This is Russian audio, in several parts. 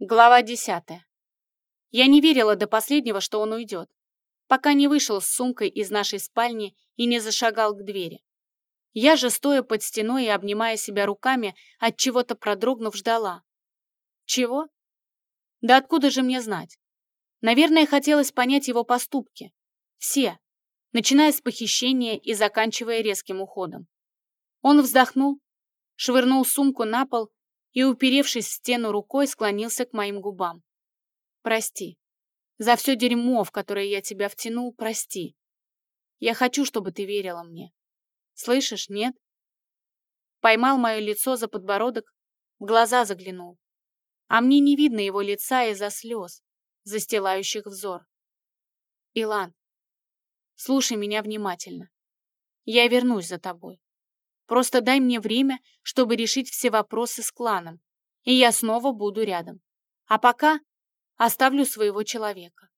Глава десятая. Я не верила до последнего, что он уйдет, пока не вышел с сумкой из нашей спальни и не зашагал к двери. Я же, стоя под стеной и обнимая себя руками, от чего-то продрогнув, ждала. Чего? Да откуда же мне знать? Наверное, хотелось понять его поступки. Все, начиная с похищения и заканчивая резким уходом. Он вздохнул, швырнул сумку на пол и, уперевшись в стену рукой, склонился к моим губам. «Прости. За все дерьмо, в которое я тебя втянул, прости. Я хочу, чтобы ты верила мне. Слышишь, нет?» Поймал мое лицо за подбородок, в глаза заглянул. А мне не видно его лица из-за слез, застилающих взор. «Илан, слушай меня внимательно. Я вернусь за тобой. Просто дай мне время, чтобы решить все вопросы с кланом, и я снова буду рядом. А пока оставлю своего человека.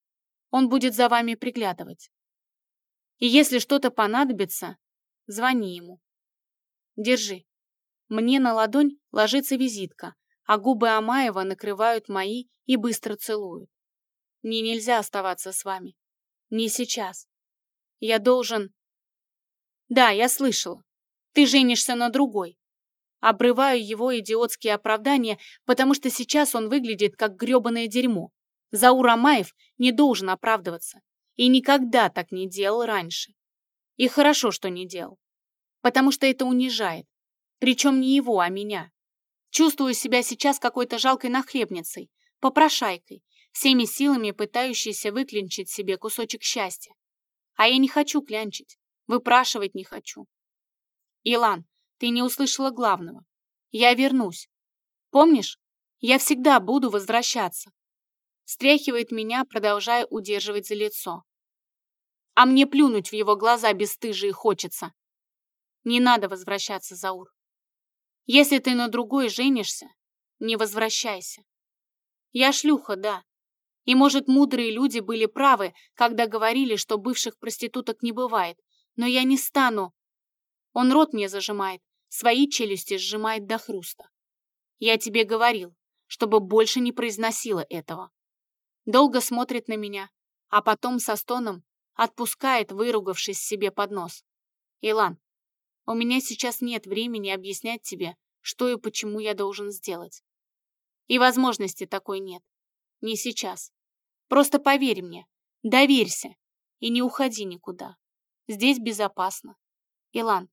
Он будет за вами приглядывать. И если что-то понадобится, звони ему. Держи. Мне на ладонь ложится визитка, а губы Амаева накрывают мои и быстро целуют. Мне нельзя оставаться с вами. Не сейчас. Я должен... Да, я слышала. Ты женишься на другой. Обрываю его идиотские оправдания, потому что сейчас он выглядит как грёбаное дерьмо. Заур Амаев не должен оправдываться. И никогда так не делал раньше. И хорошо, что не делал. Потому что это унижает. Причем не его, а меня. Чувствую себя сейчас какой-то жалкой нахлебницей, попрошайкой, всеми силами пытающейся выклинчить себе кусочек счастья. А я не хочу клянчить, выпрашивать не хочу. Илан, ты не услышала главного. Я вернусь. Помнишь? Я всегда буду возвращаться. Стряхивает меня, продолжая удерживать за лицо. А мне плюнуть в его глаза бесстыжие хочется. Не надо возвращаться, Заур. Если ты на другой женишься, не возвращайся. Я шлюха, да. И, может, мудрые люди были правы, когда говорили, что бывших проституток не бывает, но я не стану он рот мне зажимает, свои челюсти сжимает до хруста. Я тебе говорил, чтобы больше не произносила этого. Долго смотрит на меня, а потом со стоном отпускает, выругавшись себе под нос. Илан, у меня сейчас нет времени объяснять тебе, что и почему я должен сделать. И возможности такой нет. Не сейчас. Просто поверь мне, доверься и не уходи никуда. Здесь безопасно. Илан,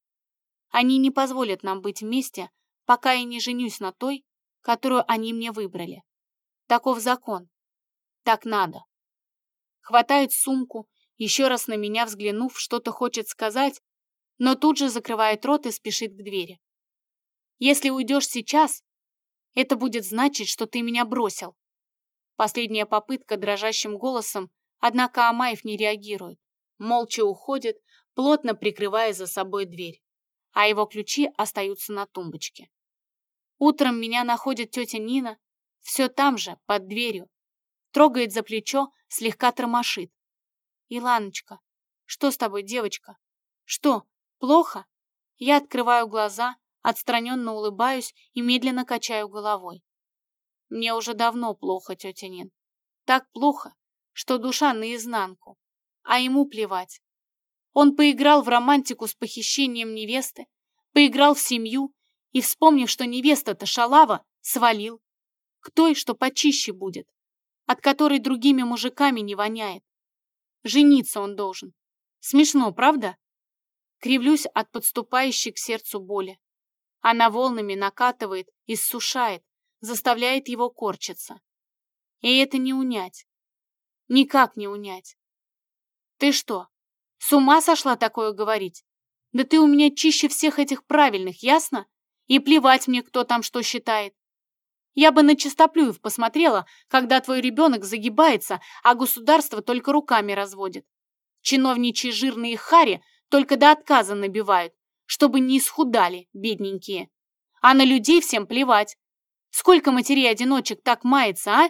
они не позволят нам быть вместе, пока я не женюсь на той, которую они мне выбрали. Таков закон. Так надо. Хватает сумку, еще раз на меня взглянув, что-то хочет сказать, но тут же закрывает рот и спешит к двери. Если уйдешь сейчас, это будет значить, что ты меня бросил. Последняя попытка дрожащим голосом, однако Амаев не реагирует. Молча уходит, плотно прикрывая за собой дверь а его ключи остаются на тумбочке. Утром меня находит тетя Нина, все там же, под дверью. Трогает за плечо, слегка тормошит. «Иланочка, что с тобой, девочка? Что, плохо?» Я открываю глаза, отстраненно улыбаюсь и медленно качаю головой. Мне уже давно плохо, тетя Нин. Так плохо, что душа наизнанку. А ему плевать. Он поиграл в романтику с похищением невесты, поиграл в семью и, вспомнив, что невеста-то шалава, свалил. К той, что почище будет, от которой другими мужиками не воняет. Жениться он должен. Смешно, правда? Кривлюсь от подступающей к сердцу боли. Она волнами накатывает, иссушает, заставляет его корчиться. И это не унять. Никак не унять. Ты что, с ума сошла такое говорить? Да ты у меня чище всех этих правильных, ясно? И плевать мне, кто там что считает. Я бы на Чистоплюев посмотрела, когда твой ребенок загибается, а государство только руками разводит. Чиновничьи жирные хари только до отказа набивают, чтобы не исхудали, бедненькие. А на людей всем плевать. Сколько матерей-одиночек так мается, а?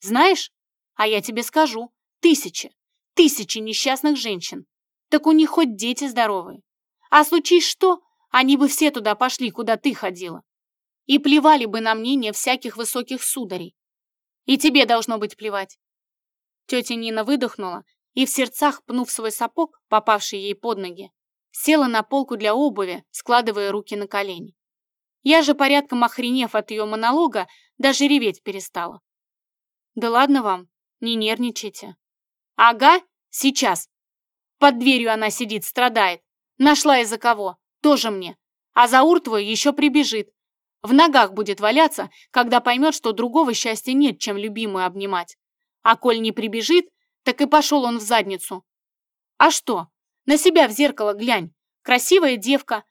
Знаешь? А я тебе скажу, тысячи, тысячи несчастных женщин, так у них хоть дети здоровые. А случись что, они бы все туда пошли, куда ты ходила. И плевали бы на мнение всяких высоких сударей. И тебе должно быть плевать. Тетя Нина выдохнула и в сердцах, пнув свой сапог, попавший ей под ноги, села на полку для обуви, складывая руки на колени. Я же, порядком охренев от ее монолога, даже реветь перестала. Да ладно вам, не нервничайте. Ага, сейчас. Под дверью она сидит, страдает. Нашла из-за кого, тоже мне. А Заур твой еще прибежит. В ногах будет валяться, когда поймет, что другого счастья нет, чем любимую обнимать. А коль не прибежит, так и пошел он в задницу. А что? На себя в зеркало глянь. Красивая девка.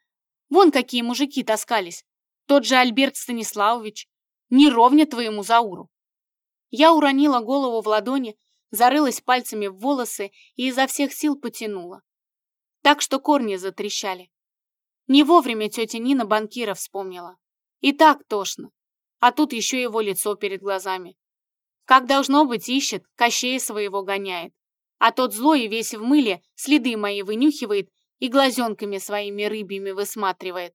Вон какие мужики таскались. Тот же Альберт Станиславович. Не ровня твоему Зауру. Я уронила голову в ладони, зарылась пальцами в волосы и изо всех сил потянула. Так что корни затрещали. Не вовремя тетя Нина банкира вспомнила. И так тошно. А тут еще его лицо перед глазами. Как должно быть, ищет, Кощея своего гоняет. А тот злой и весь в мыле следы мои вынюхивает и глазенками своими рыбьими высматривает.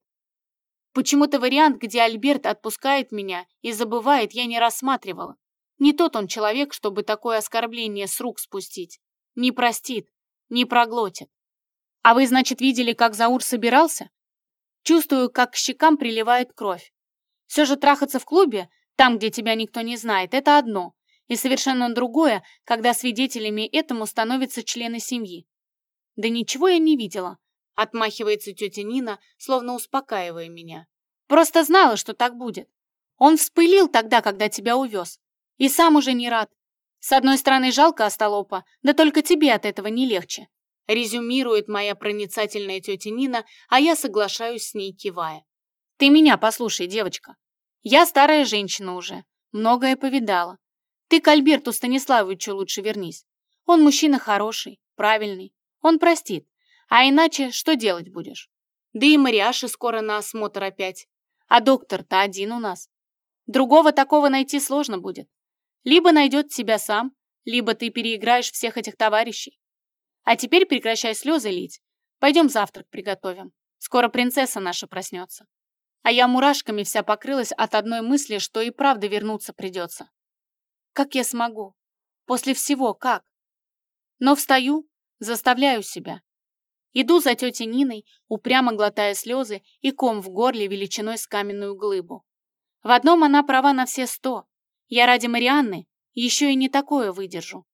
Почему-то вариант, где Альберт отпускает меня и забывает, я не рассматривала. Не тот он человек, чтобы такое оскорбление с рук спустить. Не простит, не проглотит. А вы, значит, видели, как Заур собирался? Чувствую, как к щекам приливает кровь. Все же трахаться в клубе, там, где тебя никто не знает, это одно. И совершенно другое, когда свидетелями этому становятся члены семьи. Да ничего я не видела, отмахивается тетя Нина, словно успокаивая меня. Просто знала, что так будет. Он вспылил тогда, когда тебя увез. И сам уже не рад. С одной стороны, жалко остолопа, да только тебе от этого не легче. Резюмирует моя проницательная тетя Нина, а я соглашаюсь с ней, кивая. Ты меня послушай, девочка. Я старая женщина уже, многое повидала. Ты к Альберту Станиславовичу лучше вернись. Он мужчина хороший, правильный. Он простит. А иначе что делать будешь? Да и Мариаши скоро на осмотр опять. А доктор-то один у нас. Другого такого найти сложно будет. Либо найдет тебя сам, либо ты переиграешь всех этих товарищей. А теперь прекращай слезы лить. Пойдем завтрак приготовим. Скоро принцесса наша проснется. А я мурашками вся покрылась от одной мысли, что и правда вернуться придется. Как я смогу? После всего как? Но встаю, заставляю себя. Иду за тетей Ниной, упрямо глотая слезы и ком в горле величиной с каменную глыбу. В одном она права на все сто. Я ради Марианны еще и не такое выдержу.